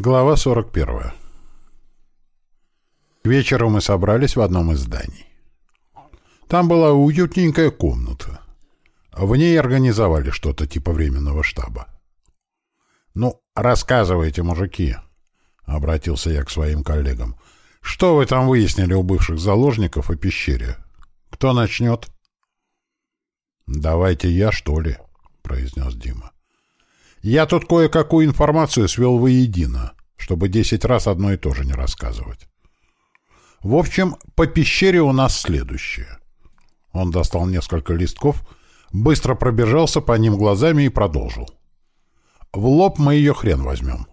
Глава 41. К вечеру мы собрались в одном из зданий. Там была уютненькая комната. В ней организовали что-то типа временного штаба. «Ну, рассказывайте, мужики», — обратился я к своим коллегам. «Что вы там выяснили у бывших заложников о пещере? Кто начнет?» «Давайте я, что ли», — произнес Дима. Я тут кое-какую информацию свел воедино, чтобы десять раз одно и то же не рассказывать. В общем, по пещере у нас следующее. Он достал несколько листков, быстро пробежался по ним глазами и продолжил. В лоб мы ее хрен возьмем.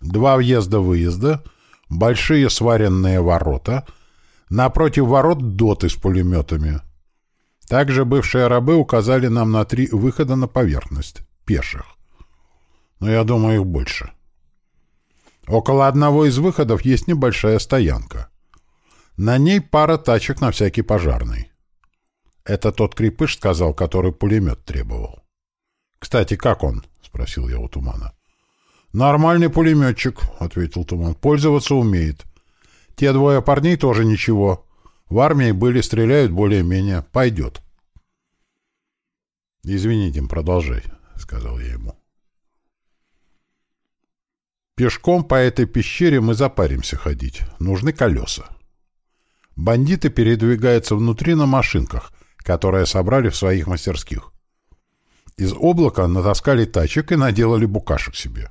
Два въезда-выезда, большие сваренные ворота, напротив ворот доты с пулеметами. Также бывшие рабы указали нам на три выхода на поверхность, пеших но я думаю, их больше. Около одного из выходов есть небольшая стоянка. На ней пара тачек на всякий пожарный. Это тот крепыш сказал, который пулемет требовал. «Кстати, как он?» — спросил я у Тумана. «Нормальный пулеметчик», — ответил Туман. «Пользоваться умеет. Те двое парней тоже ничего. В армии были, стреляют более-менее. Пойдет». «Извини, Дим, продолжай», — сказал я ему. Пешком по этой пещере мы запаримся ходить. Нужны колеса. Бандиты передвигаются внутри на машинках, которые собрали в своих мастерских. Из облака натаскали тачек и наделали букашек себе.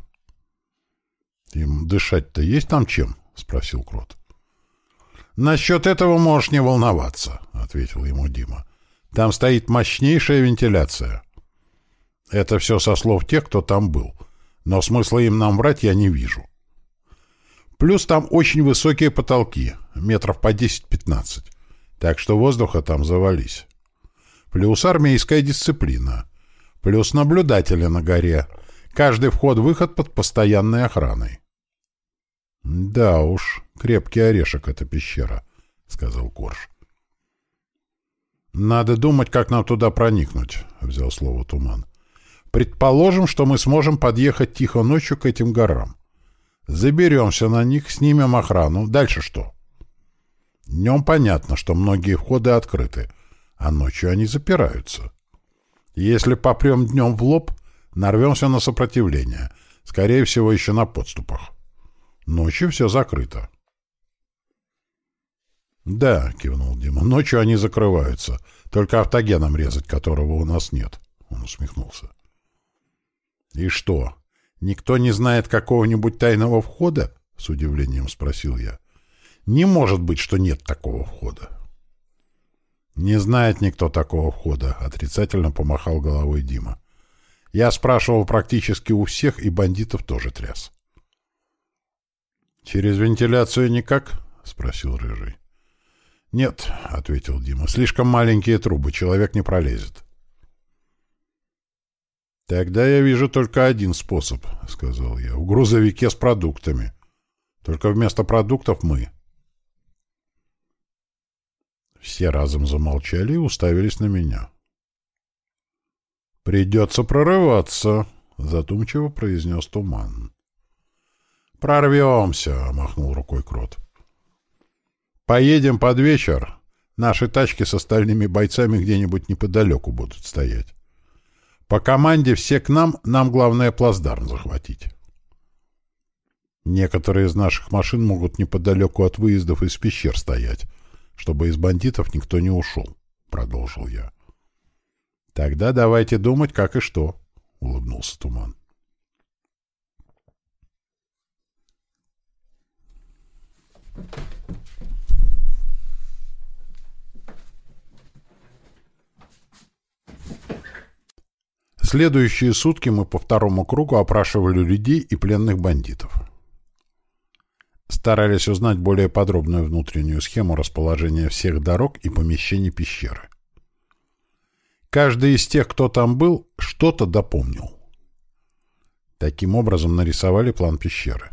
— Им дышать-то есть там чем? — спросил Крот. — Насчет этого можешь не волноваться, — ответил ему Дима. — Там стоит мощнейшая вентиляция. Это все со слов тех, кто там был — но смысла им нам врать я не вижу. Плюс там очень высокие потолки, метров по 10-15, так что воздуха там завались. Плюс армейская дисциплина. Плюс наблюдатели на горе. Каждый вход-выход под постоянной охраной. — Да уж, крепкий орешек эта пещера, — сказал Корж. — Надо думать, как нам туда проникнуть, — взял слово Туман. Предположим, что мы сможем подъехать тихо ночью к этим горам. Заберемся на них, снимем охрану. Дальше что? Днем понятно, что многие входы открыты, а ночью они запираются. Если попрем днем в лоб, нарвемся на сопротивление. Скорее всего, еще на подступах. Ночью все закрыто. «Да», — кивнул Дима, — «ночью они закрываются. Только автогеном резать, которого у нас нет». Он усмехнулся. «И что, никто не знает какого-нибудь тайного входа?» — с удивлением спросил я. «Не может быть, что нет такого входа». «Не знает никто такого входа», — отрицательно помахал головой Дима. «Я спрашивал практически у всех, и бандитов тоже тряс». «Через вентиляцию никак?» — спросил Рыжий. «Нет», — ответил Дима, — «слишком маленькие трубы, человек не пролезет». «Тогда я вижу только один способ», — сказал я. «В грузовике с продуктами. Только вместо продуктов мы». Все разом замолчали и уставились на меня. «Придется прорываться», — задумчиво произнес Туман. «Прорвемся», — махнул рукой Крот. «Поедем под вечер. Наши тачки с остальными бойцами где-нибудь неподалеку будут стоять. По команде все к нам, нам главное плацдарм захватить. Некоторые из наших машин могут неподалеку от выездов из пещер стоять, чтобы из бандитов никто не ушел, — продолжил я. — Тогда давайте думать, как и что, — улыбнулся Туман. Thank you. Следующие сутки мы по второму кругу опрашивали людей и пленных бандитов. Старались узнать более подробную внутреннюю схему расположения всех дорог и помещений пещеры. Каждый из тех, кто там был, что-то допомнил. Таким образом нарисовали план пещеры.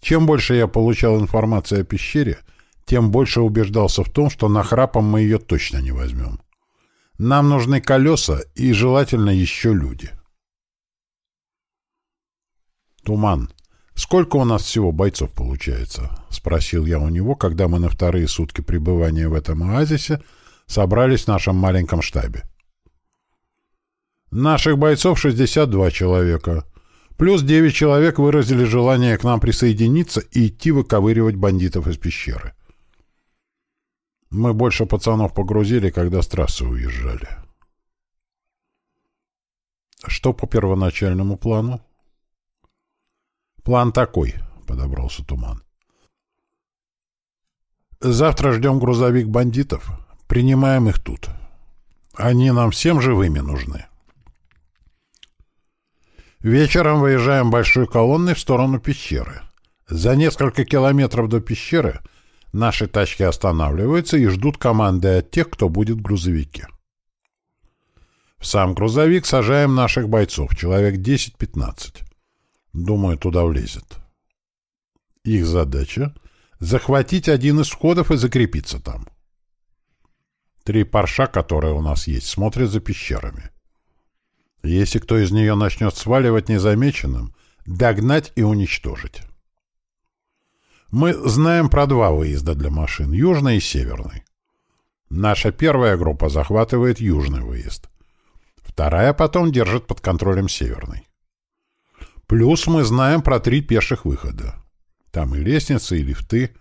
Чем больше я получал информации о пещере, тем больше убеждался в том, что нахрапом мы ее точно не возьмем. Нам нужны колеса и, желательно, еще люди. Туман. Сколько у нас всего бойцов получается? Спросил я у него, когда мы на вторые сутки пребывания в этом оазисе собрались в нашем маленьком штабе. Наших бойцов 62 человека. Плюс 9 человек выразили желание к нам присоединиться и идти выковыривать бандитов из пещеры. Мы больше пацанов погрузили, когда с трассы уезжали. Что по первоначальному плану? План такой, подобрался Туман. Завтра ждем грузовик бандитов. Принимаем их тут. Они нам всем живыми нужны. Вечером выезжаем большой колонной в сторону пещеры. За несколько километров до пещеры наши тачки останавливаются и ждут команды от тех, кто будет в грузовике. В сам грузовик сажаем наших бойцов, человек 10-15. Думаю, туда влезет. Их задача — захватить один из входов и закрепиться там. Три парша, которые у нас есть, смотрят за пещерами. Если кто из нее начнет сваливать незамеченным, догнать и уничтожить. Мы знаем про два выезда для машин, южный и северный. Наша первая группа захватывает южный выезд. Вторая потом держит под контролем северный. Плюс мы знаем про три пеших выхода. Там и лестницы, и лифты.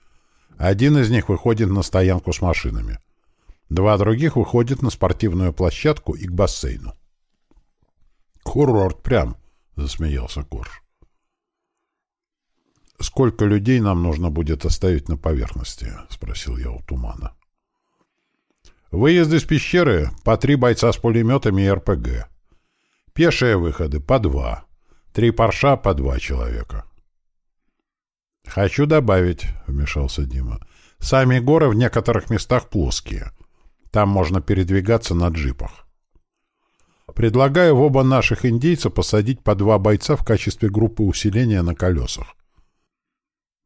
Один из них выходит на стоянку с машинами. Два других выходят на спортивную площадку и к бассейну. «Курорт прям», — засмеялся Корж. «Сколько людей нам нужно будет оставить на поверхности?» — спросил я у Тумана. «Выезд из пещеры — по три бойца с пулеметами и РПГ. Пешие выходы — по два. Три парша — по два человека». «Хочу добавить», — вмешался Дима. «Сами горы в некоторых местах плоские. Там можно передвигаться на джипах. Предлагаю в оба наших индейца посадить по два бойца в качестве группы усиления на колесах.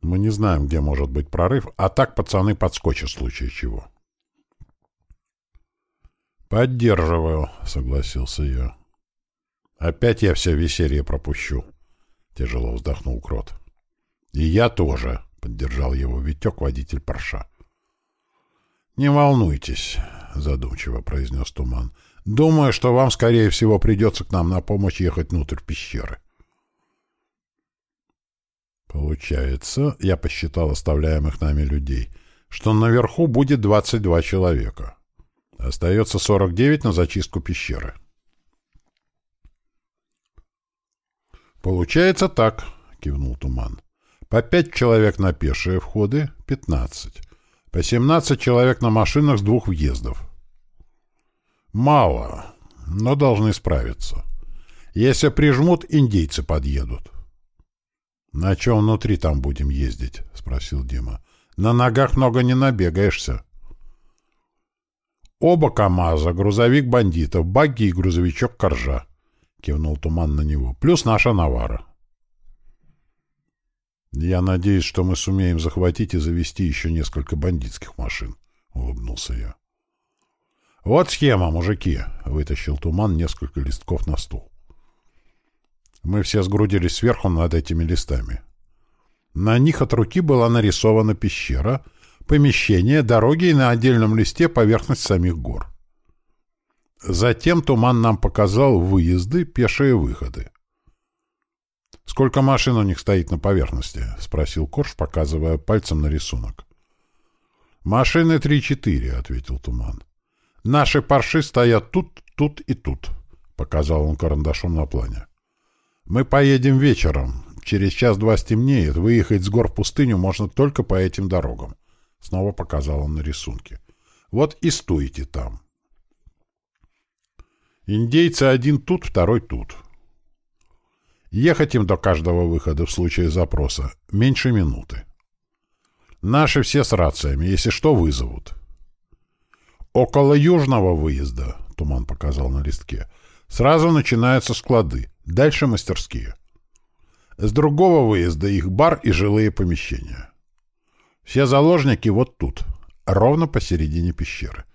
Мы не знаем, где может быть прорыв, а так пацаны подскочат в случае чего. «Поддерживаю», — согласился я. «Опять я все веселье пропущу», — тяжело вздохнул Крот. «И я тоже», — поддержал его Витек, водитель Порша. «Не волнуйтесь», — задумчиво произнес Туман. Думаю, что вам, скорее всего, придется к нам на помощь ехать внутрь пещеры. Получается, я посчитал оставляемых нами людей, что наверху будет 22 человека. Остается 49 на зачистку пещеры. Получается так, кивнул Туман. По 5 человек на пешие входы, 15. По 17 человек на машинах с двух въездов. Мало, но должны справиться. Если прижмут, индейцы подъедут. — На чем внутри там будем ездить? — спросил Дима. — На ногах много не набегаешься. — Оба КамАЗа, грузовик бандитов, багги и грузовичок Коржа, — кивнул Туман на него, — плюс наша Навара. — Я надеюсь, что мы сумеем захватить и завести еще несколько бандитских машин, — улыбнулся я. «Вот схема, мужики!» — вытащил туман несколько листков на стол. Мы все сгрудились сверху над этими листами. На них от руки была нарисована пещера, помещение, дороги и на отдельном листе поверхность самих гор. Затем туман нам показал выезды, пешие выходы. «Сколько машин у них стоит на поверхности?» — спросил Корж, показывая пальцем на рисунок. «Машины три-четыре», — ответил туман. Наши парши стоят тут, тут и тут, — показал он карандашом на плане. Мы поедем вечером. Через час-два стемнеет. Выехать с гор в пустыню можно только по этим дорогам. Снова показал он на рисунке. Вот и стойте там. Индейцы один тут, второй тут. Ехать им до каждого выхода в случае запроса меньше минуты. Наши все с рациями, если что, вызовут. Около южного выезда, туман показал на листке, сразу начинаются склады, дальше мастерские. С другого выезда их бар и жилые помещения. Все заложники вот тут, ровно посередине пещеры.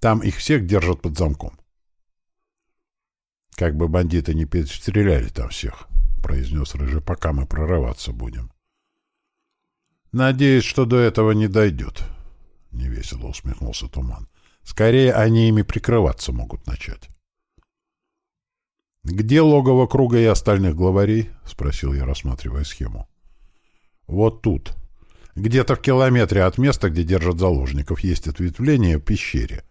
Там их всех держат под замком. Как бы бандиты не перестреляли там всех, — произнес Рыжий, — пока мы прорываться будем. «Надеюсь, что до этого не дойдет», — невесело усмехнулся Туман. «Скорее, они ими прикрываться могут начать». «Где логово круга и остальных главарей?» — спросил я, рассматривая схему. «Вот тут. Где-то в километре от места, где держат заложников, есть ответвление в пещере.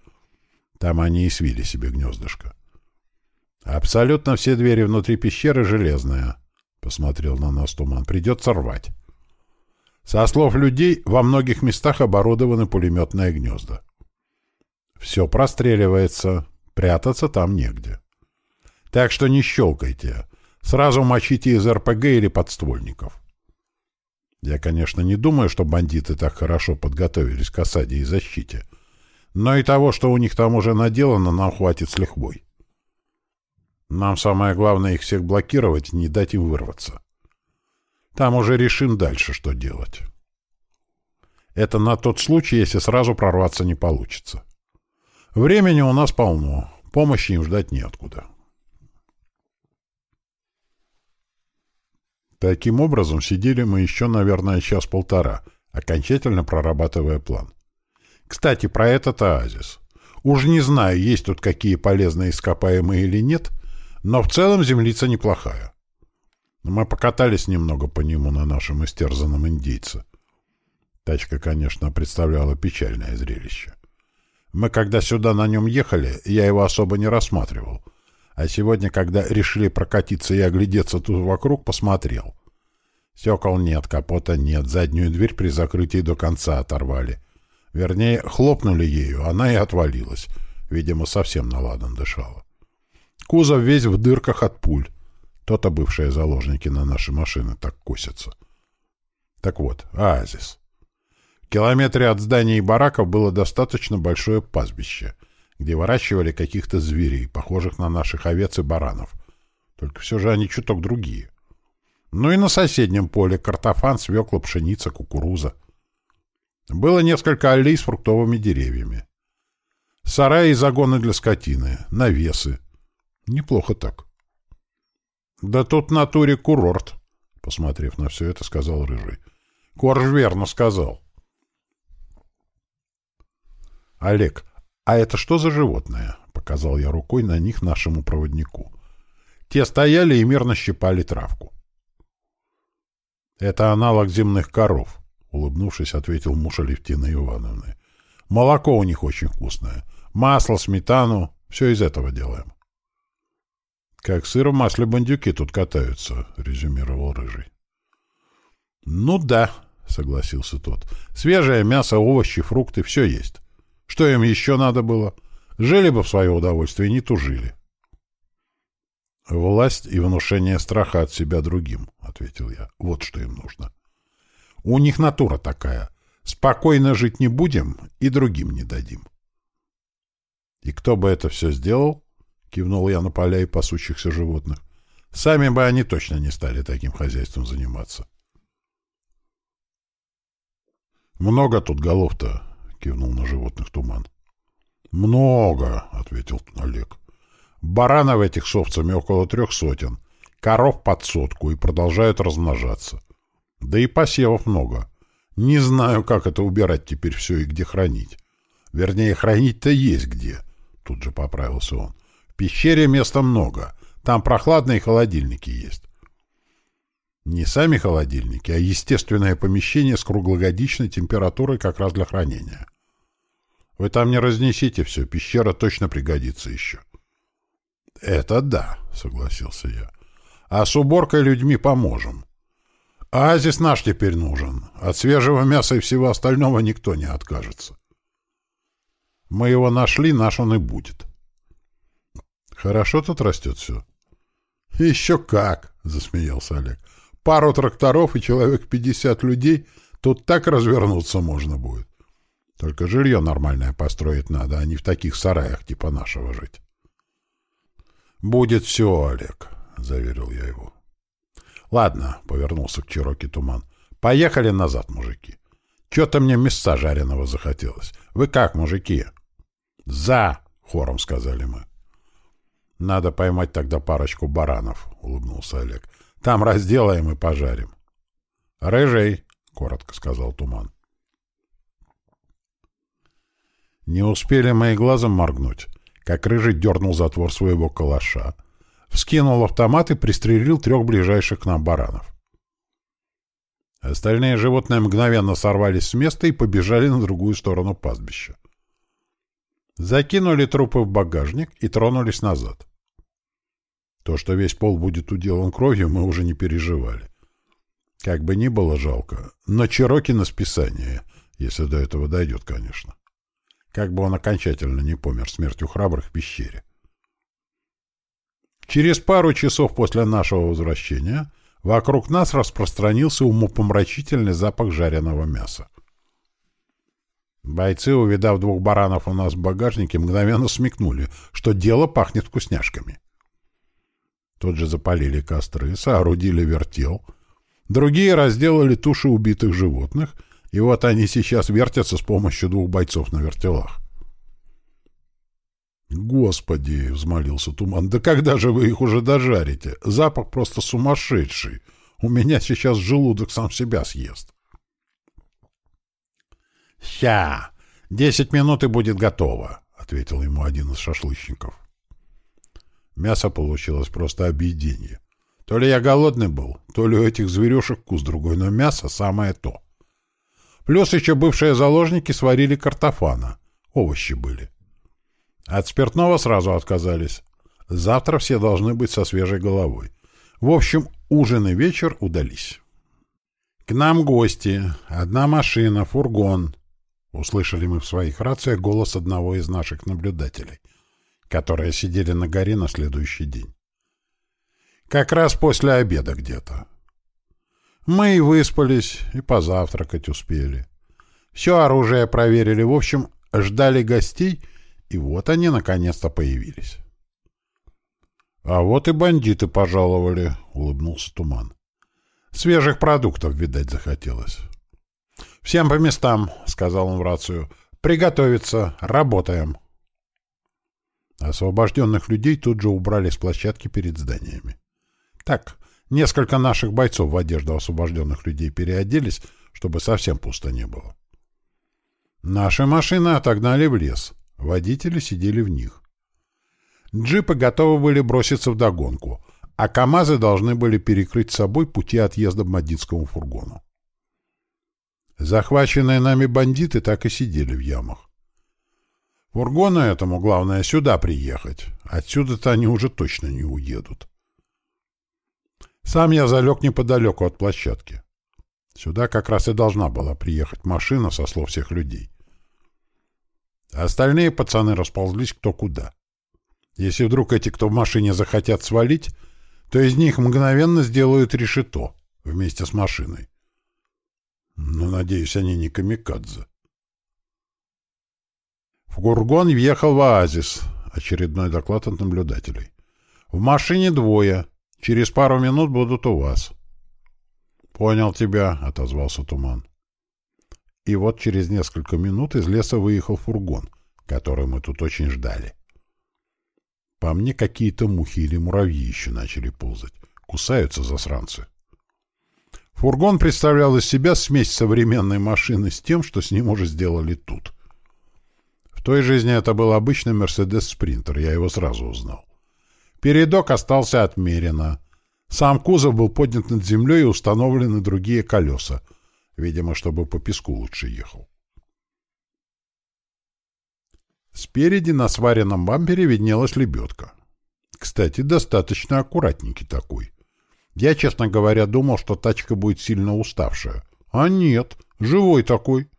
Там они и свили себе гнездышко. Абсолютно все двери внутри пещеры железные», — посмотрел на нас Туман. «Придется рвать». Со слов людей, во многих местах оборудованы пулеметные гнезда. Все простреливается, прятаться там негде. Так что не щелкайте. Сразу мочите из РПГ или подствольников. Я, конечно, не думаю, что бандиты так хорошо подготовились к осаде и защите. Но и того, что у них там уже наделано, нам хватит с лихвой. Нам самое главное их всех блокировать, не дать им вырваться. Там уже решим дальше, что делать. Это на тот случай, если сразу прорваться не получится. Времени у нас полно, помощи им ждать неоткуда. Таким образом, сидели мы еще, наверное, час-полтора, окончательно прорабатывая план. Кстати, про этот оазис. Уж не знаю, есть тут какие полезные ископаемые или нет, но в целом землица неплохая. Мы покатались немного по нему на нашем истерзанном индейце. Тачка, конечно, представляла печальное зрелище. Мы, когда сюда на нем ехали, я его особо не рассматривал — а сегодня, когда решили прокатиться и оглядеться тут вокруг, посмотрел. Стекол нет, капота нет, заднюю дверь при закрытии до конца оторвали. Вернее, хлопнули ею, она и отвалилась. Видимо, совсем наладан дышала. Кузов весь в дырках от пуль. То-то бывшие заложники на наши машины так косятся. Так вот, оазис. В километре от зданий и бараков было достаточно большое пастбище — где выращивали каких-то зверей, похожих на наших овец и баранов. Только все же они чуток другие. Ну и на соседнем поле картофан, свекла, пшеница, кукуруза. Было несколько аллей с фруктовыми деревьями. Сараи и загоны для скотины, навесы. Неплохо так. «Да тут в натуре курорт», — посмотрев на все это, сказал Рыжий. «Корж верно сказал». «Олег, «А это что за животное?» — показал я рукой на них нашему проводнику. Те стояли и мирно щипали травку. «Это аналог земных коров», — улыбнувшись, ответил муж Алевтины Ивановны. «Молоко у них очень вкусное. Масло, сметану — все из этого делаем». «Как сыр в масле бандюки тут катаются», — резюмировал Рыжий. «Ну да», — согласился тот. «Свежее мясо, овощи, фрукты — все есть. Что им еще надо было? Жили бы в свое удовольствие, не тужили. «Власть и внушение страха от себя другим», — ответил я. «Вот что им нужно. У них натура такая. Спокойно жить не будем и другим не дадим». «И кто бы это все сделал?» — кивнул я на поля и пасущихся животных. «Сами бы они точно не стали таким хозяйством заниматься». «Много тут голов-то», кивнул на животных туман. Много, ответил Олег. Баранов этих с овцами около трех сотен, коров под сотку и продолжают размножаться. Да и посевов много. Не знаю, как это убирать теперь все и где хранить. Вернее, хранить-то есть где. Тут же поправился он. В пещере места много. Там прохладные холодильники есть. Не сами холодильники, а естественное помещение с круглогодичной температурой как раз для хранения. Вы там не разнесите все, пещера точно пригодится еще. — Это да, — согласился я. — А с уборкой людьми поможем. Оазис наш теперь нужен. От свежего мяса и всего остального никто не откажется. Мы его нашли, наш он и будет. — Хорошо тут растет все. — Еще как, — засмеялся Олег. — Пару тракторов и человек пятьдесят людей тут так развернуться можно будет. Только жилье нормальное построить надо, а не в таких сараях типа нашего жить. «Будет все, Олег», — заверил я его. «Ладно», — повернулся к Чироки Туман. «Поехали назад, мужики. Че-то мне мяса жареного захотелось. Вы как, мужики?» «За!» — хором сказали мы. «Надо поймать тогда парочку баранов», — улыбнулся Олег. Там разделаем и пожарим. «Рыжий!» — коротко сказал Туман. Не успели мои глазом моргнуть, как Рыжий дернул затвор своего калаша, вскинул автомат и пристрелил трех ближайших к нам баранов. Остальные животные мгновенно сорвались с места и побежали на другую сторону пастбища. Закинули трупы в багажник и тронулись назад. То, что весь пол будет уделан кровью, мы уже не переживали. Как бы ни было жалко, но Чироки на списание, если до этого дойдет, конечно. Как бы он окончательно не помер смертью храбрых в пещере. Через пару часов после нашего возвращения вокруг нас распространился умопомрачительный запах жареного мяса. Бойцы, увидав двух баранов у нас в багажнике, мгновенно смекнули, что дело пахнет вкусняшками. Тут же запалили костры, соорудили вертел. Другие разделали туши убитых животных, и вот они сейчас вертятся с помощью двух бойцов на вертелах. «Господи!» — взмолился Туман. «Да когда же вы их уже дожарите? Запах просто сумасшедший. У меня сейчас желудок сам себя съест». «Ща! Десять минут и будет готово», — ответил ему один из шашлычников. Мясо получилось просто объедение. То ли я голодный был, то ли у этих зверюшек вкус другой, но мясо самое то. Плюс еще бывшие заложники сварили картофана. Овощи были. От спиртного сразу отказались. Завтра все должны быть со свежей головой. В общем, ужин и вечер удались. «К нам гости. Одна машина, фургон», — услышали мы в своих рациях голос одного из наших наблюдателей которые сидели на горе на следующий день. Как раз после обеда где-то. Мы и выспались, и позавтракать успели. Все оружие проверили, в общем, ждали гостей, и вот они наконец-то появились. — А вот и бандиты пожаловали, — улыбнулся Туман. — Свежих продуктов, видать, захотелось. — Всем по местам, — сказал он в рацию. — Приготовиться, работаем. — Освобожденных людей тут же убрали с площадки перед зданиями. Так, несколько наших бойцов в одежду освобожденных людей переоделись, чтобы совсем пусто не было. Наши машины отогнали в лес. Водители сидели в них. Джипы готовы были броситься в догонку, а КАМАЗы должны были перекрыть собой пути отъезда бандитскому фургону. Захваченные нами бандиты так и сидели в ямах. Фургону этому главное сюда приехать. Отсюда-то они уже точно не уедут. Сам я залег неподалеку от площадки. Сюда как раз и должна была приехать машина со слов всех людей. Остальные пацаны расползлись кто куда. Если вдруг эти, кто в машине, захотят свалить, то из них мгновенно сделают решето вместе с машиной. Но, надеюсь, они не камикадзе. В Гургон въехал в оазис. Очередной доклад от наблюдателей. В машине двое. Через пару минут будут у вас. Понял тебя, отозвался Туман. И вот через несколько минут из леса выехал фургон, который мы тут очень ждали. По мне какие-то мухи или муравьи еще начали ползать. Кусаются засранцы. Фургон представлял из себя смесь современной машины с тем, что с ним уже сделали тут — в той жизни это был обычный Мерседес Спринтер, я его сразу узнал. Передок остался отмерено. Сам кузов был поднят над землей и установлены другие колеса, видимо, чтобы по песку лучше ехал. Спереди на сваренном бампере виднелась лебедка. Кстати, достаточно аккуратненький такой. Я, честно говоря, думал, что тачка будет сильно уставшая. А нет, живой такой.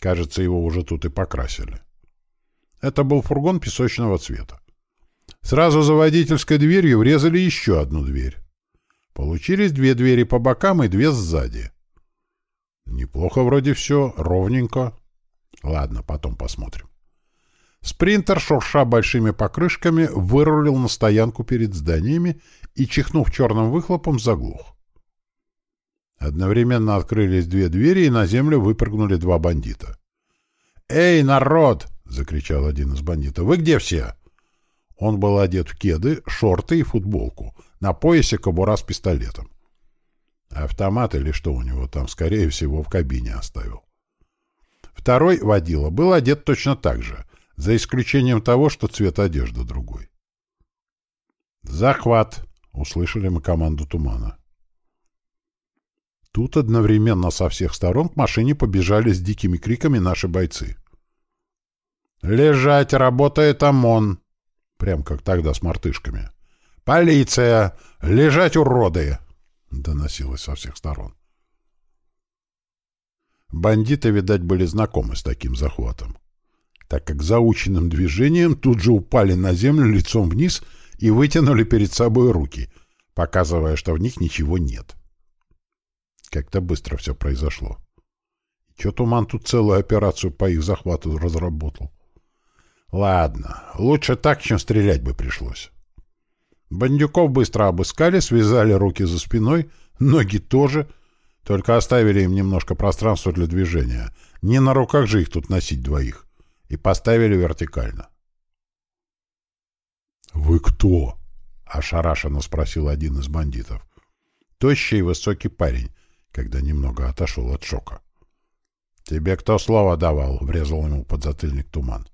Кажется, его уже тут и покрасили. Это был фургон песочного цвета. Сразу за водительской дверью врезали еще одну дверь. Получились две двери по бокам и две сзади. Неплохо вроде все, ровненько. Ладно, потом посмотрим. Спринтер, шурша большими покрышками, вырулил на стоянку перед зданиями и, чихнув черным выхлопом, заглух. Одновременно открылись две двери, и на землю выпрыгнули два бандита. «Эй, народ!» — закричал один из бандитов. «Вы где все?» Он был одет в кеды, шорты и футболку. На поясе кобура с пистолетом. Автомат или что у него там, скорее всего, в кабине оставил. Второй, водила, был одет точно так же, за исключением того, что цвет одежды другой. «Захват!» — услышали мы команду тумана. Тут одновременно со всех сторон к машине побежали с дикими криками наши бойцы. «Лежать! Работает ОМОН!» Прям как тогда с мартышками. «Полиция! Лежать, уроды!» Доносилось со всех сторон. Бандиты, видать, были знакомы с таким захватом, так как заученным движением тут же упали на землю лицом вниз и вытянули перед собой руки, показывая, что в них ничего нет. Как-то быстро все произошло. Че Туман тут целую операцию по их захвату разработал? Ладно, лучше так, чем стрелять бы пришлось. Бандюков быстро обыскали, связали руки за спиной, ноги тоже, только оставили им немножко пространства для движения. Не на руках же их тут носить двоих. И поставили вертикально. «Вы кто?» — ошарашенно спросил один из бандитов. Тощий и высокий парень, когда немного отошел от шока. «Тебе кто слово давал?» — врезал ему подзатыльник туман.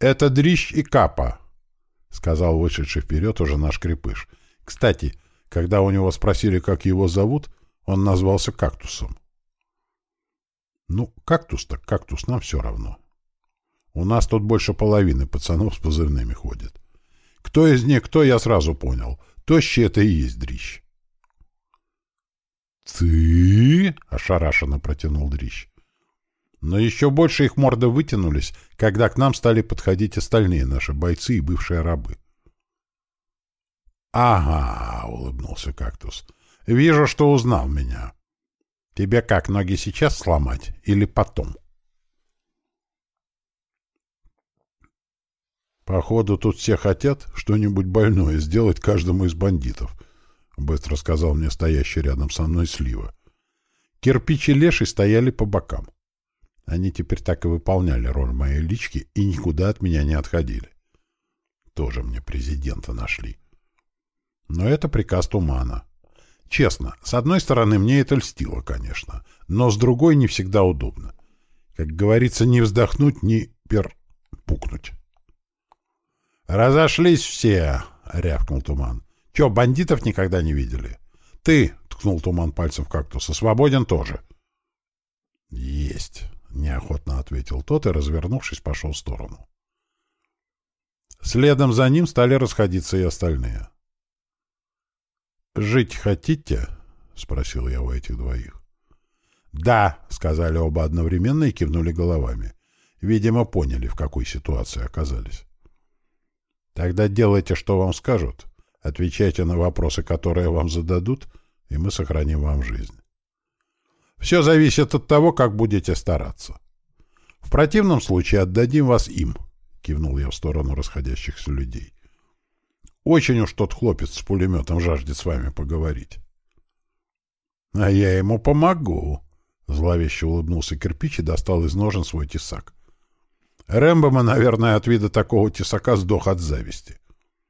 «Это Дрищ и Капа», — сказал вышедший вперед уже наш крепыш. «Кстати, когда у него спросили, как его зовут, он назвался Кактусом». «Ну, кактус так кактус, нам все равно. У нас тут больше половины пацанов с позывными ходит. Кто из них кто, я сразу понял. Тощий — это и есть Дрищ». «Ты?» — ошарашенно протянул Дрищ. Но еще больше их морды вытянулись, когда к нам стали подходить остальные наши бойцы и бывшие рабы. «Ага», — улыбнулся кактус, — «вижу, что узнал меня. Тебе как, ноги сейчас сломать или потом?» «Походу, тут все хотят что-нибудь больное сделать каждому из бандитов», — быстро сказал мне стоящий рядом со мной Слива. Кирпичи леший стояли по бокам. Они теперь так и выполняли роль моей лички и никуда от меня не отходили. Тоже мне президента нашли. Но это приказ тумана. Честно, с одной стороны, мне это льстило, конечно, но с другой не всегда удобно. Как говорится, не вздохнуть, не перпукнуть. «Разошлись все!» — рявкнул туман. «Че, бандитов никогда не видели?» «Ты!» — ткнул туман пальцем в кактуса. «Свободен тоже!» «Есть!» — неохотно ответил тот и, развернувшись, пошел в сторону. Следом за ним стали расходиться и остальные. «Жить хотите?» — спросил я у этих двоих. «Да», — сказали оба одновременно и кивнули головами. Видимо, поняли, в какой ситуации оказались. «Тогда делайте, что вам скажут. Отвечайте на вопросы, которые вам зададут, и мы сохраним вам жизнь». Все зависит от того, как будете стараться. В противном случае отдадим вас им, — кивнул я в сторону расходящихся людей. Очень уж тот хлопец с пулеметом жаждет с вами поговорить. — А я ему помогу, — зловеще улыбнулся кирпич и достал из ножен свой тесак. Рэмбома, наверное, от вида такого тесака сдох от зависти.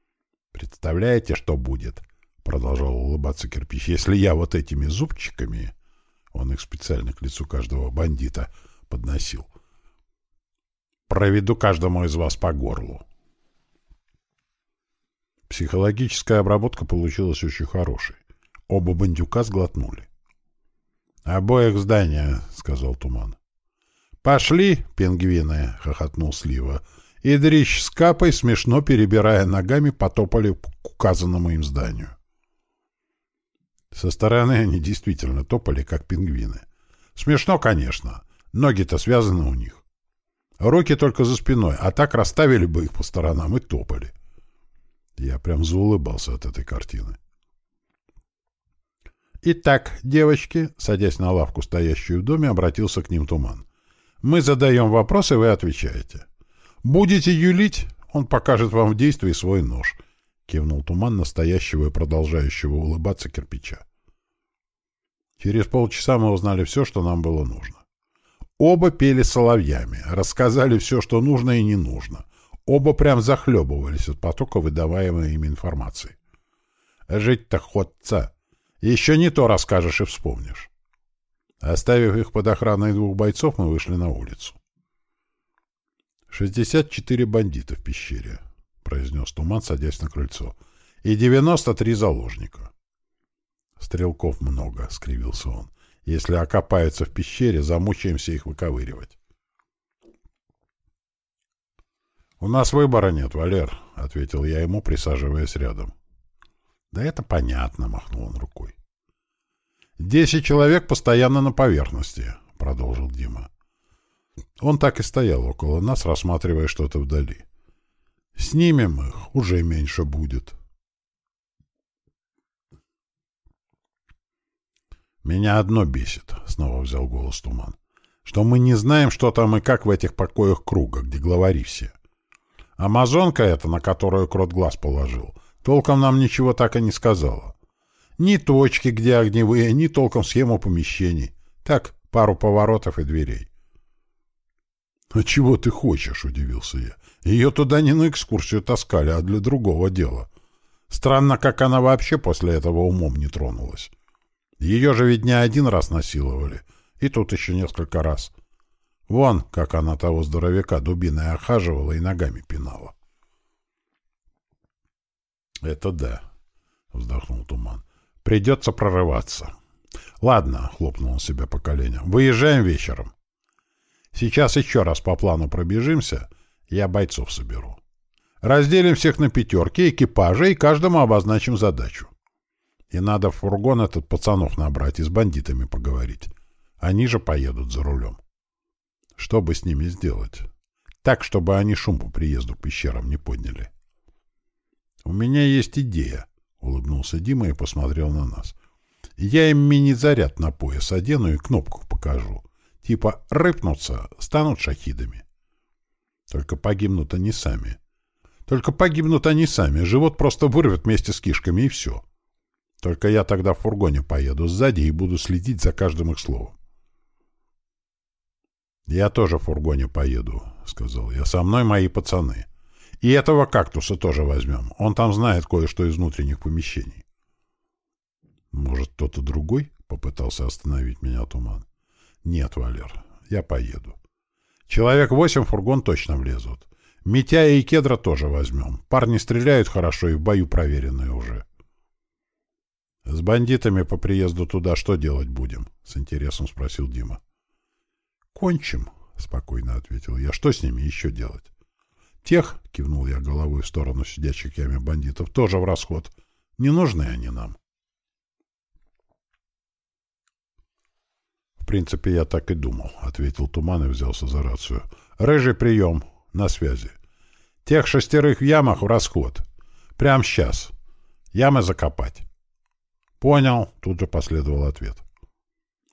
— Представляете, что будет? — продолжал улыбаться кирпич. — Если я вот этими зубчиками... Он их специально к лицу каждого бандита подносил. «Проведу каждому из вас по горлу». Психологическая обработка получилась очень хорошей. Оба бандюка сглотнули. «Обоих здания», — сказал Туман. «Пошли, пингвины!» — хохотнул Слива. И Дрищ с Капой, смешно перебирая ногами, потопали к указанному им зданию. Со стороны они действительно топали, как пингвины. Смешно, конечно. Ноги-то связаны у них. Руки только за спиной, а так расставили бы их по сторонам и топали. Я прям заулыбался от этой картины. «Итак, девочки», — садясь на лавку, стоящую в доме, обратился к ним Туман. «Мы задаем вопросы, вы отвечаете. Будете юлить, он покажет вам в действии свой нож. — кивнул туман настоящего и продолжающего улыбаться кирпича. Через полчаса мы узнали все, что нам было нужно. Оба пели соловьями, рассказали все, что нужно и не нужно. Оба прям захлебывались от потока выдаваемой им информации. Жить-то ходца. Еще не то расскажешь и вспомнишь. Оставив их под охраной двух бойцов, мы вышли на улицу. «Шестьдесят четыре бандита в пещере», — произнес Туман, садясь на крыльцо. «И девяносто три заложника». «Стрелков много», — скривился он. «Если окопаются в пещере, замучаемся их выковыривать». «У нас выбора нет, Валер», — ответил я ему, присаживаясь рядом. «Да это понятно», — махнул он рукой. «Десять человек постоянно на поверхности», — продолжил Дима. Он так и стоял около нас, рассматривая что-то вдали. «Снимем их, уже меньше будет». «Меня одно бесит», — снова взял голос Туман, — «что мы не знаем, что там и как в этих покоях круга, где главари все. Амазонка эта, на которую Крот глаз положил, толком нам ничего так и не сказала. Ни точки, где огневые, ни толком схему помещений. Так, пару поворотов и дверей. — А чего ты хочешь? — удивился я. Ее туда не на экскурсию таскали, а для другого дела. Странно, как она вообще после этого умом не тронулась. Ее же ведь не один раз насиловали, и тут еще несколько раз. Вон, как она того здоровяка дубиной охаживала и ногами пинала. — Это да, — вздохнул Туман. — Придется прорываться. — Ладно, — хлопнул он себя по коленям, — выезжаем вечером. Сейчас еще раз по плану пробежимся, я бойцов соберу. Разделим всех на пятерки, экипажи, и каждому обозначим задачу. И надо в фургон этот пацанов набрать и с бандитами поговорить. Они же поедут за рулем. Что бы с ними сделать? Так, чтобы они шум по приезду к пещерам не подняли. — У меня есть идея, — улыбнулся Дима и посмотрел на нас. — Я им мини-заряд на пояс одену и кнопку покажу. Типа рыпнутся, станут шахидами. Только погибнут они сами. Только погибнут они сами, живот просто вырвет вместе с кишками и все. Только я тогда в фургоне поеду сзади и буду следить за каждым их словом. «Я тоже в фургоне поеду», — сказал я. «Со мной мои пацаны. И этого кактуса тоже возьмем. Он там знает кое-что из внутренних помещений». «Может, кто-то другой?» — попытался остановить меня Туман. «Нет, Валер, я поеду. Человек восемь в фургон точно влезут. Митяя и Кедра тоже возьмем. Парни стреляют хорошо и в бою проверенные уже». «С бандитами по приезду туда что делать будем?» — с интересом спросил Дима. «Кончим», — спокойно ответил я. «Что с ними еще делать?» «Тех», — кивнул я головой в сторону сидящих яме бандитов, — «тоже в расход. Не нужны они нам». «В принципе, я так и думал», — ответил Туман и взялся за рацию. «Рыжий прием. На связи. Тех шестерых в ямах в расход. Прям сейчас. Ямы закопать». «Понял», — тут же последовал ответ.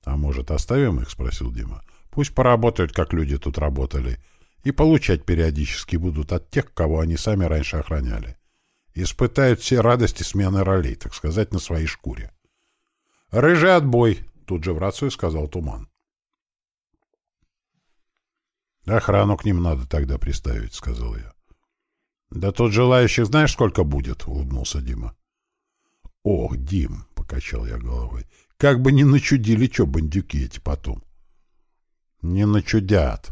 «А может, оставим их?» — спросил Дима. Пусть поработают, как люди тут работали, и получать периодически будут от тех, кого они сами раньше охраняли. Испытают все радости смены ролей, так сказать, на своей шкуре. «Рыжий отбой!» — тут же в рацию сказал Туман. «Охрану к ним надо тогда приставить», — сказал я. «Да тут желающих знаешь, сколько будет?» — улыбнулся Дима. «Ох, Дим!» — покачал я головой. «Как бы не начудили, чё бандюки эти потом!» Не начудят.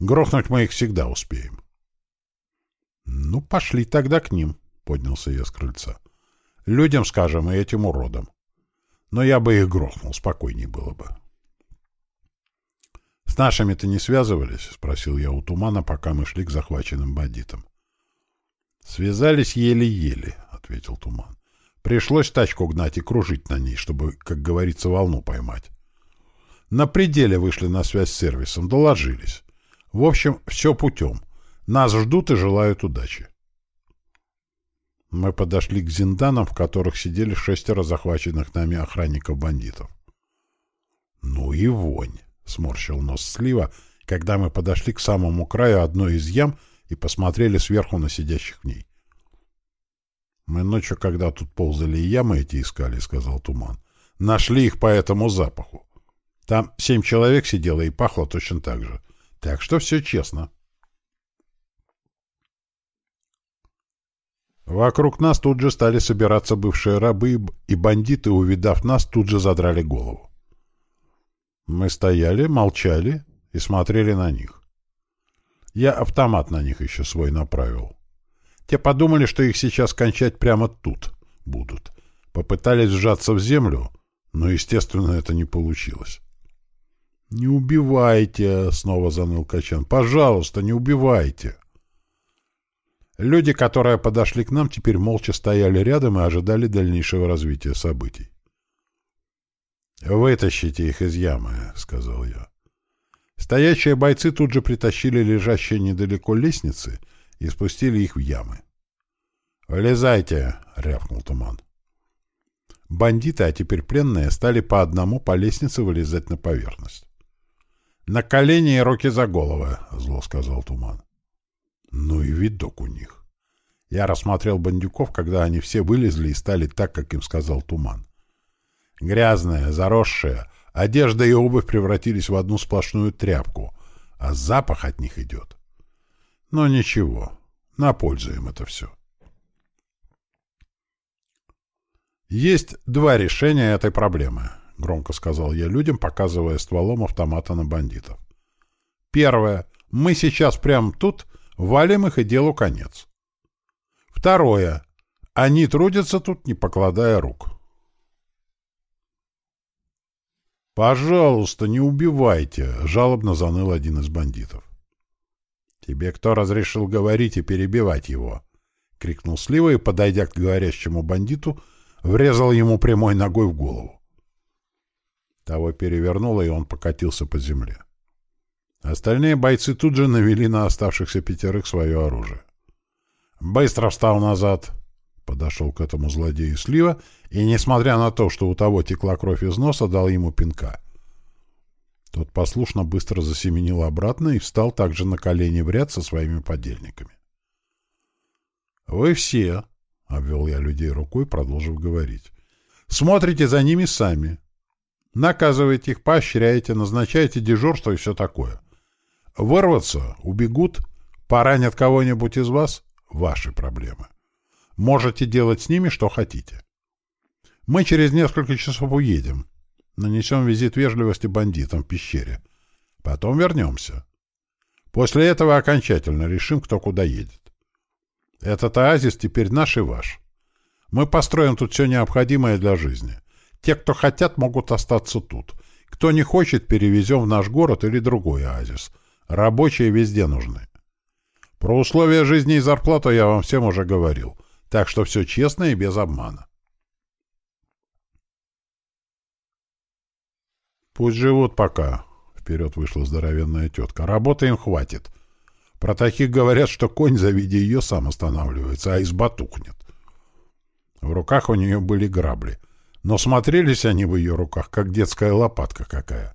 Грохнуть мы их всегда успеем. Ну, пошли тогда к ним, поднялся я с крыльца. Людям, скажем, и этим уродам. Но я бы их грохнул, спокойней было бы. «С нашими-то не связывались?» — спросил я у Тумана, пока мы шли к захваченным бандитам. «Связались еле-еле», — ответил Туман. «Пришлось тачку гнать и кружить на ней, чтобы, как говорится, волну поймать. На пределе вышли на связь с сервисом, доложились. В общем, все путем. Нас ждут и желают удачи. Мы подошли к зинданам, в которых сидели шестеро захваченных нами охранников-бандитов. «Ну и вонь!» — сморщил нос слива, когда мы подошли к самому краю одной из ям и посмотрели сверху на сидящих в ней. «Мы ночью, когда тут ползали и ямы эти искали, — сказал Туман, — нашли их по этому запаху. Там семь человек сидело и пахло точно так же. Так что все честно. Вокруг нас тут же стали собираться бывшие рабы, и бандиты, увидав нас, тут же задрали голову. Мы стояли, молчали и смотрели на них. Я автомат на них еще свой направил. Те подумали, что их сейчас кончать прямо тут будут. Попытались сжаться в землю, но, естественно, это не получилось. «Не убивайте!» — снова заныл Качан. «Пожалуйста, не убивайте!» Люди, которые подошли к нам, теперь молча стояли рядом и ожидали дальнейшего развития событий. «Вытащите их из ямы», — сказал я. Стоящие бойцы тут же притащили лежащие недалеко лестницы и спустили их в ямы. «Влезайте!» — рявкнул туман. Бандиты, а теперь пленные, стали по одному по лестнице вылезать на поверхность. «На колени и руки за головы», — зло сказал туман. Ну и видок у них. Я рассмотрел бандюков, когда они все вылезли и стали так, как им сказал туман. Грязные, заросшие, одежда и обувь превратились в одну сплошную тряпку, а запах от них идет. Но ничего, на пользу им это все. «Есть два решения этой проблемы», — громко сказал я людям, показывая стволом автомата на бандитов. «Первое. Мы сейчас прямо тут валим их и делу конец. Второе. Они трудятся тут, не покладая рук». «Пожалуйста, не убивайте!» — жалобно заныл один из бандитов. «Тебе кто разрешил говорить и перебивать его?» — крикнул Слива и, подойдя к говорящему бандиту, врезал ему прямой ногой в голову. Того перевернуло, и он покатился по земле. Остальные бойцы тут же навели на оставшихся пятерых свое оружие. «Быстро встал назад!» Подошел к этому злодею Слива и, несмотря на то, что у того текла кровь из носа, дал ему пинка. Тот послушно быстро засеменил обратно и встал также на колени в ряд со своими подельниками. «Вы все», — обвел я людей рукой, продолжив говорить, — «смотрите за ними сами. Наказываете их, поощряете, назначаете дежурство и все такое. Вырваться, убегут, поранят кого-нибудь из вас — ваши проблемы. Можете делать с ними, что хотите. Мы через несколько часов уедем. Нанесем визит вежливости бандитам в пещере. Потом вернемся. После этого окончательно решим, кто куда едет. Этот оазис теперь наш и ваш. Мы построим тут все необходимое для жизни. Те, кто хотят, могут остаться тут. Кто не хочет, перевезем в наш город или другой оазис. Рабочие везде нужны. Про условия жизни и зарплату я вам всем уже говорил. Так что все честно и без обмана. Пусть живут пока. Вперед вышла здоровенная тетка. Работы им хватит. Про таких говорят, что конь, завидя ее, сам останавливается, а изба тухнет. В руках у нее были грабли. Но смотрелись они в ее руках, как детская лопатка какая.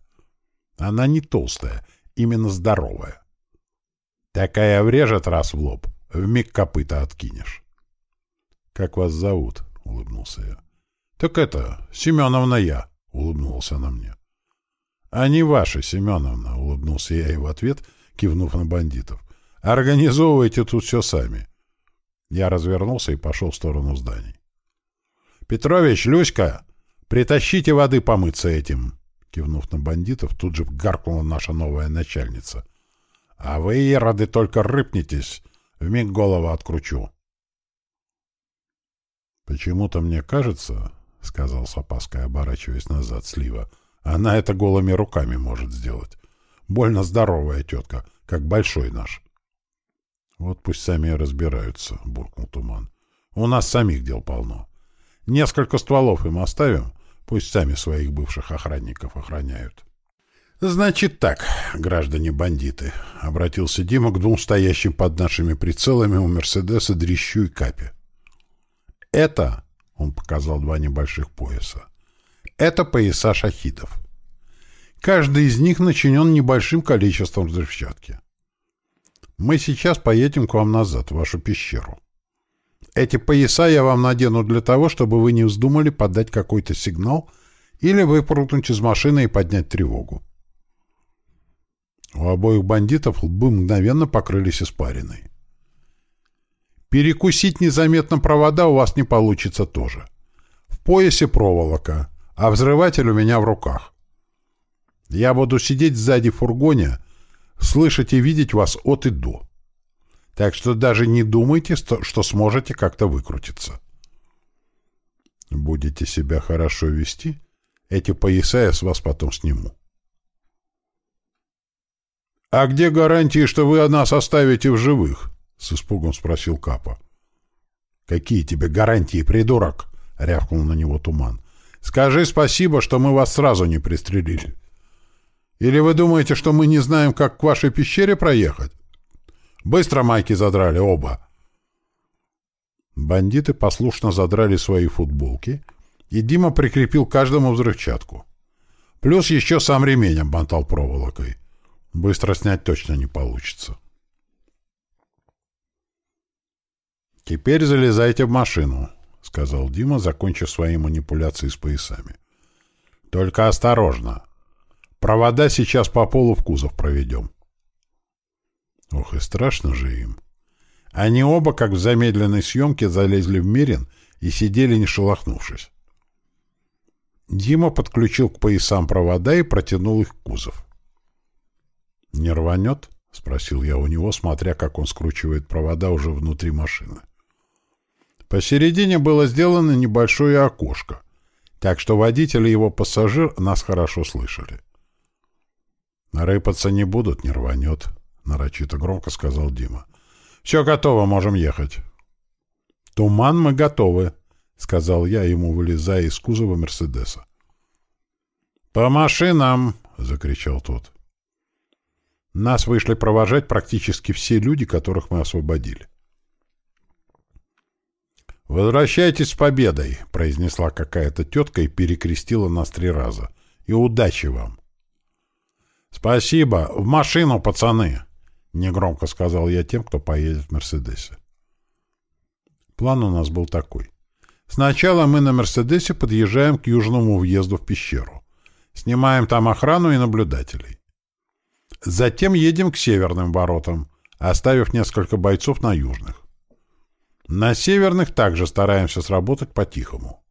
Она не толстая, именно здоровая. Такая врежет раз в лоб, вмиг копыта откинешь. — Как вас зовут? — улыбнулся я. — Так это, Семеновна я, — улыбнулся она мне. — А не ваша, Семеновна, — улыбнулся я ей в ответ, кивнув на бандитов. — Организовывайте тут все сами. Я развернулся и пошел в сторону зданий. — Петрович, Люська, притащите воды помыться этим! Кивнув на бандитов, тут же гаркнула наша новая начальница. — А вы, ироды, только рыпнитесь, вмиг голову откручу. «Почему-то мне кажется, — сказал с опаской, оборачиваясь назад слива, — она это голыми руками может сделать. Больно здоровая тетка, как большой наш». «Вот пусть сами разбираются», — буркнул Туман. «У нас самих дел полно. Несколько стволов им оставим, пусть сами своих бывших охранников охраняют». «Значит так, граждане-бандиты», — обратился Дима к двум стоящим под нашими прицелами у Мерседеса Дрищу и Капе. Это, он показал два небольших пояса, это пояса шахидов. Каждый из них начинен небольшим количеством взрывчатки. Мы сейчас поедем к вам назад, в вашу пещеру. Эти пояса я вам надену для того, чтобы вы не вздумали подать какой-то сигнал или выпрыгнуть из машины и поднять тревогу. У обоих бандитов лбы мгновенно покрылись испариной. Перекусить незаметно провода у вас не получится тоже. В поясе проволока, а взрыватель у меня в руках. Я буду сидеть сзади в фургоне, слышать и видеть вас от и до. Так что даже не думайте, что сможете как-то выкрутиться. Будете себя хорошо вести, эти пояса я с вас потом сниму. — А где гарантии, что вы нас оставите в живых? — с испугом спросил Капа. — Какие тебе гарантии, придурок? — рявкнул на него туман. — Скажи спасибо, что мы вас сразу не пристрелили. Или вы думаете, что мы не знаем, как к вашей пещере проехать? Быстро майки задрали оба. Бандиты послушно задрали свои футболки, и Дима прикрепил каждому взрывчатку. Плюс еще сам ремень обмотал проволокой. Быстро снять точно не получится. «Теперь залезайте в машину», — сказал Дима, закончив свои манипуляции с поясами. «Только осторожно. Провода сейчас по полу в кузов проведем». Ох, и страшно же им. Они оба, как в замедленной съемке, залезли в Мерин и сидели, не шелохнувшись. Дима подключил к поясам провода и протянул их в кузов. «Не рванет?» — спросил я у него, смотря, как он скручивает провода уже внутри машины. Посередине было сделано небольшое окошко, так что водитель и его пассажир нас хорошо слышали. «Рыпаться не будут, не рванет», — нарочито громко сказал Дима. «Все готово, можем ехать». «Туман мы готовы», — сказал я ему, вылезая из кузова Мерседеса. «По машинам!» — закричал тот. Нас вышли провожать практически все люди, которых мы освободили. «Возвращайтесь с победой!» — произнесла какая-то тетка и перекрестила нас три раза. «И удачи вам!» «Спасибо! В машину, пацаны!» — негромко сказал я тем, кто поедет в «Мерседесе». План у нас был такой. Сначала мы на «Мерседесе» подъезжаем к южному въезду в пещеру. Снимаем там охрану и наблюдателей. Затем едем к северным воротам, оставив несколько бойцов на южных. На северных также стараемся сработать по-тихому.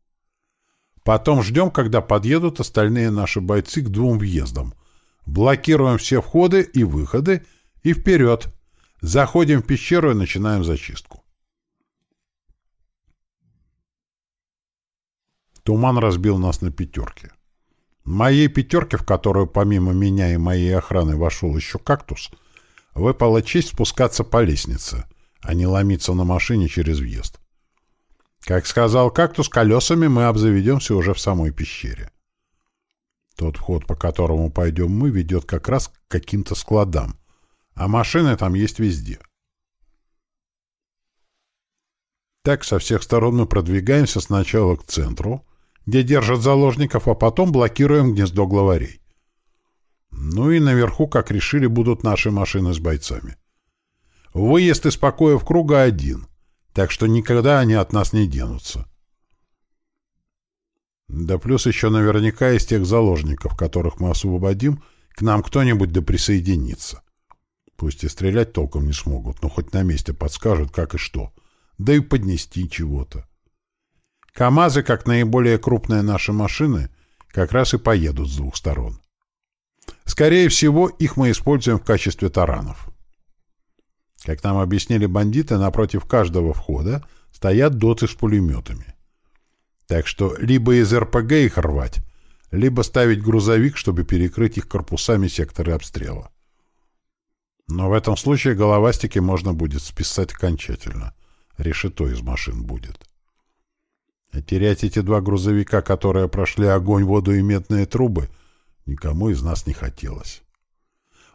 Потом ждем, когда подъедут остальные наши бойцы к двум въездам. Блокируем все входы и выходы и вперед. Заходим в пещеру и начинаем зачистку. Туман разбил нас на пятерки. Моей пятерке, в которую помимо меня и моей охраны вошел еще кактус, выпала честь спускаться по лестнице, а не ломиться на машине через въезд. Как сказал кактус, колесами мы обзаведемся уже в самой пещере. Тот вход, по которому пойдем мы, ведет как раз к каким-то складам, а машины там есть везде. Так со всех сторон мы продвигаемся сначала к центру, где держат заложников, а потом блокируем гнездо главарей. Ну и наверху, как решили, будут наши машины с бойцами. Выезд из покоев круга один, так что никогда они от нас не денутся. Да плюс еще наверняка из тех заложников, которых мы освободим, к нам кто-нибудь да присоединится. Пусть и стрелять толком не смогут, но хоть на месте подскажут, как и что. Да и поднести чего-то. КАМАЗы, как наиболее крупные наши машины, как раз и поедут с двух сторон. Скорее всего, их мы используем в качестве таранов. Как нам объяснили бандиты, напротив каждого входа стоят доты с пулеметами. Так что либо из РПГ их рвать, либо ставить грузовик, чтобы перекрыть их корпусами секторы обстрела. Но в этом случае головастики можно будет списать окончательно. Решето из машин будет. А терять эти два грузовика, которые прошли огонь, воду и медные трубы, никому из нас не хотелось.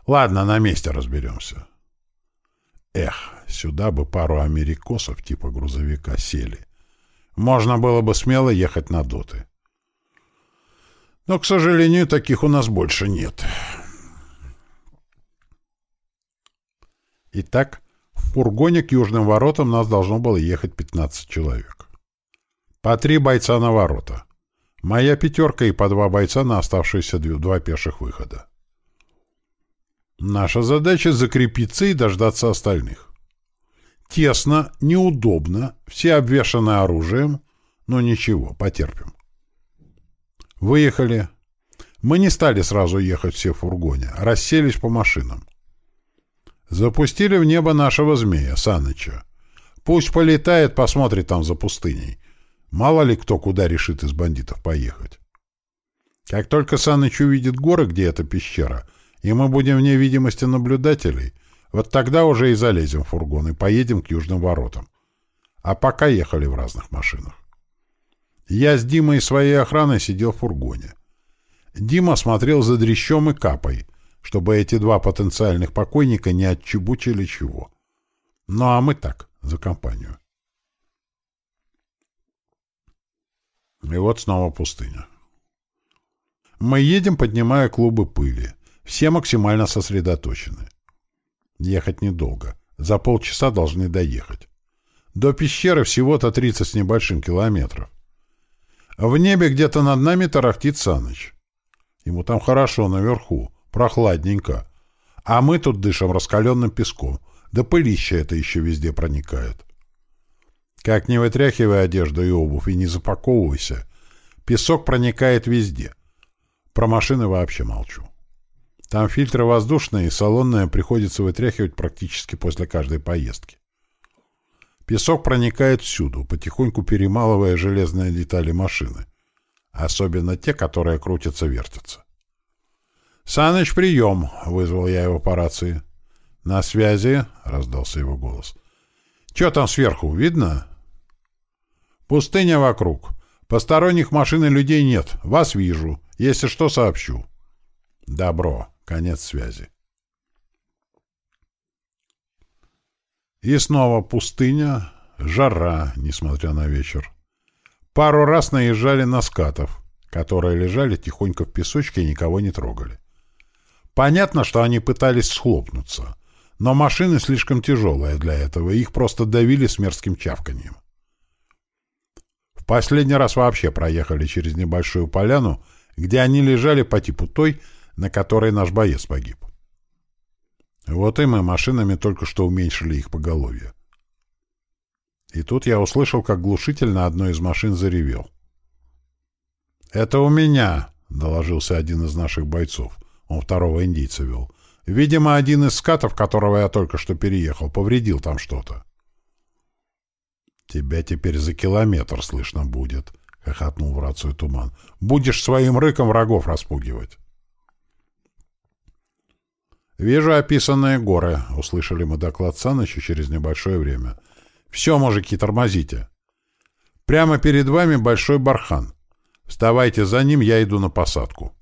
Ладно, на месте разберемся. Эх, сюда бы пару америкосов типа грузовика сели. Можно было бы смело ехать на доты. Но, к сожалению, таких у нас больше нет. Итак, в фургоне к южным воротам нас должно было ехать 15 человек. По три бойца на ворота. Моя пятерка и по два бойца на оставшиеся два пеших выхода. Наша задача — закрепиться и дождаться остальных. Тесно, неудобно, все обвешаны оружием, но ничего, потерпим. Выехали. Мы не стали сразу ехать все в фургоне, а расселись по машинам. Запустили в небо нашего змея, Саныча. Пусть полетает, посмотрит там за пустыней. Мало ли кто куда решит из бандитов поехать. Как только Саныч увидит горы, где эта пещера, и мы будем вне видимости наблюдателей, вот тогда уже и залезем в фургон и поедем к южным воротам. А пока ехали в разных машинах. Я с Димой и своей охраной сидел в фургоне. Дима смотрел за дрещом и капой, чтобы эти два потенциальных покойника не отчебучили чего. Ну а мы так, за компанию. И вот снова пустыня. Мы едем, поднимая клубы пыли. Все максимально сосредоточены. Ехать недолго. За полчаса должны доехать. До пещеры всего-то 30 с небольшим километров. В небе где-то над нами тарахтит Саныч. Ему там хорошо наверху, прохладненько. А мы тут дышим раскаленным песком. Да пылища это еще везде проникает. Как не вытряхивай одежду и обувь и не запаковывайся, песок проникает везде. Про машины вообще молчу. Там фильтры воздушные и салонные приходится вытряхивать практически после каждой поездки. Песок проникает всюду, потихоньку перемалывая железные детали машины. Особенно те, которые крутятся-вертятся. «Саныч, прием!» — вызвал я его по рации. «На связи?» — раздался его голос. «Че там сверху, видно?» «Пустыня вокруг. Посторонних машин и людей нет. Вас вижу. Если что, сообщу. Добро. Конец связи. И снова пустыня, жара, несмотря на вечер. Пару раз наезжали на скатов, которые лежали тихонько в песочке и никого не трогали. Понятно, что они пытались схлопнуться, но машины слишком тяжелые для этого, их просто давили с мерзким чавканьем. В последний раз вообще проехали через небольшую поляну, где они лежали по типу той, на которой наш боец погиб. Вот и мы машинами только что уменьшили их поголовье. И тут я услышал, как глушительно одной из машин заревел. «Это у меня!» — доложился один из наших бойцов. Он второго индийца вел. «Видимо, один из скатов, которого я только что переехал, повредил там что-то». «Тебя теперь за километр слышно будет», — хохотнул в рацию Туман. «Будешь своим рыком врагов распугивать». «Вижу описанные горы», — услышали мы доклад Саныча через небольшое время. «Все, мужики, тормозите. Прямо перед вами большой бархан. Вставайте за ним, я иду на посадку».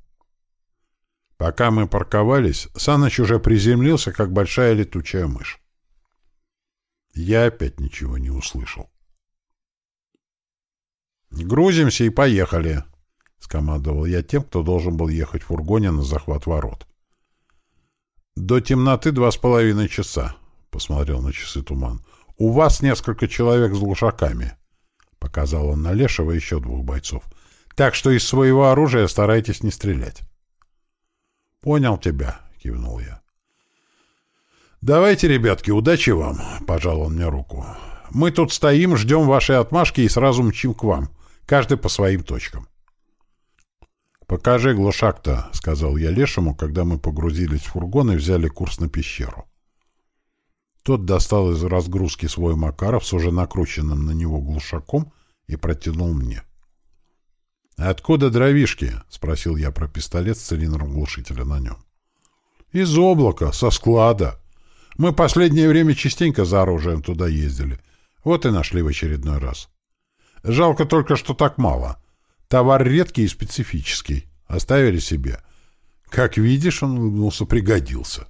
Пока мы парковались, Саныч уже приземлился, как большая летучая мышь. Я опять ничего не услышал. «Грузимся и поехали», — скомандовал я тем, кто должен был ехать в фургоне на захват ворот. «До темноты два с половиной часа», — посмотрел на часы туман. «У вас несколько человек с глушаками», — показал он на Лешего еще двух бойцов. «Так что из своего оружия старайтесь не стрелять». «Понял тебя», — кивнул я. «Давайте, ребятки, удачи вам», — пожал он мне руку. «Мы тут стоим, ждем вашей отмашки и сразу мчим к вам каждый по своим точкам. «Покажи глушак-то», — сказал я Лешему, когда мы погрузились в фургон и взяли курс на пещеру. Тот достал из разгрузки свой Макаров с уже накрученным на него глушаком и протянул мне. «Откуда дровишки?» — спросил я про пистолет с цилиндром глушителя на нем. «Из облака, со склада. Мы последнее время частенько за оружием туда ездили. Вот и нашли в очередной раз. Жалко только, что так мало. Товар редкий и специфический. Оставили себе. Как видишь, он улыбнулся, пригодился.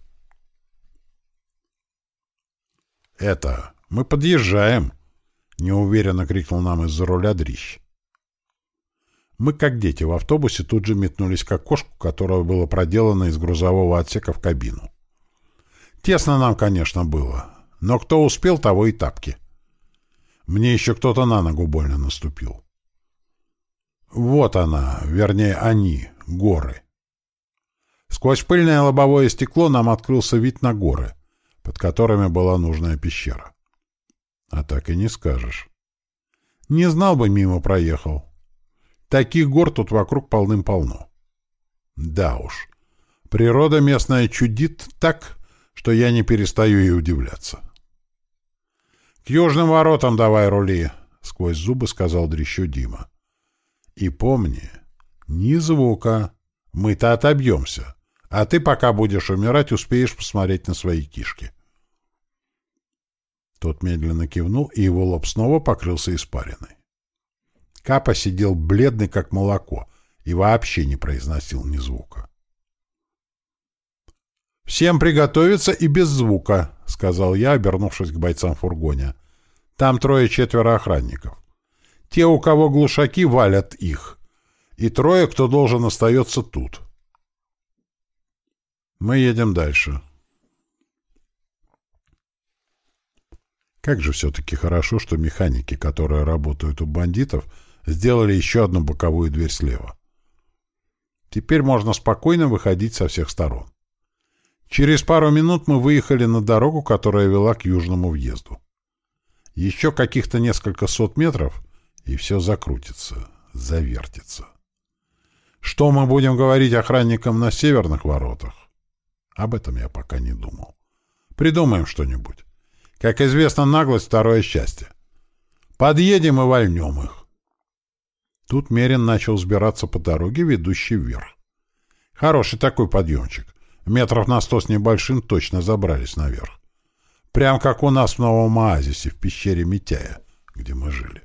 «Это... Мы подъезжаем!» — неуверенно крикнул нам из-за руля дрищ. Мы, как дети в автобусе, тут же метнулись к окошку, которое было проделано из грузового отсека в кабину. Тесно нам, конечно, было, но кто успел, того и тапки. Мне еще кто-то на ногу больно наступил. Вот она, вернее, они, горы. Сквозь пыльное лобовое стекло нам открылся вид на горы, под которыми была нужная пещера. А так и не скажешь. Не знал бы, мимо проехал. Таких гор тут вокруг полным-полно. Да уж. Природа местная чудит так, что я не перестаю ей удивляться. — К южным воротам давай рули, — сквозь зубы сказал дрещу Дима. — И помни, ни звука. Мы-то отобьемся. А ты, пока будешь умирать, успеешь посмотреть на свои кишки. Тот медленно кивнул, и его лоб снова покрылся испариной. Капа сидел бледный, как молоко, и вообще не произносил ни звука. «Всем приготовиться и без звука», — сказал я, обернувшись к бойцам фургоне. «Там трое-четверо охранников. Те, у кого глушаки, валят их. И трое, кто должен, остается тут. Мы едем дальше». Как же все-таки хорошо, что механики, которые работают у бандитов, сделали еще одну боковую дверь слева. Теперь можно спокойно выходить со всех сторон. Через пару минут мы выехали на дорогу, которая вела к южному въезду. Еще каких-то несколько сот метров, и все закрутится, завертится. Что мы будем говорить охранникам на северных воротах? Об этом я пока не думал. Придумаем что-нибудь. Как известно, наглость — второе счастье. Подъедем и вольнем их. Тут Мерин начал взбираться по дороге, ведущей вверх. Хороший такой подъемчик. Метров на сто с небольшим точно забрались наверх. Прям как у нас в Новом Оазисе, в пещере Митяя, где мы жили.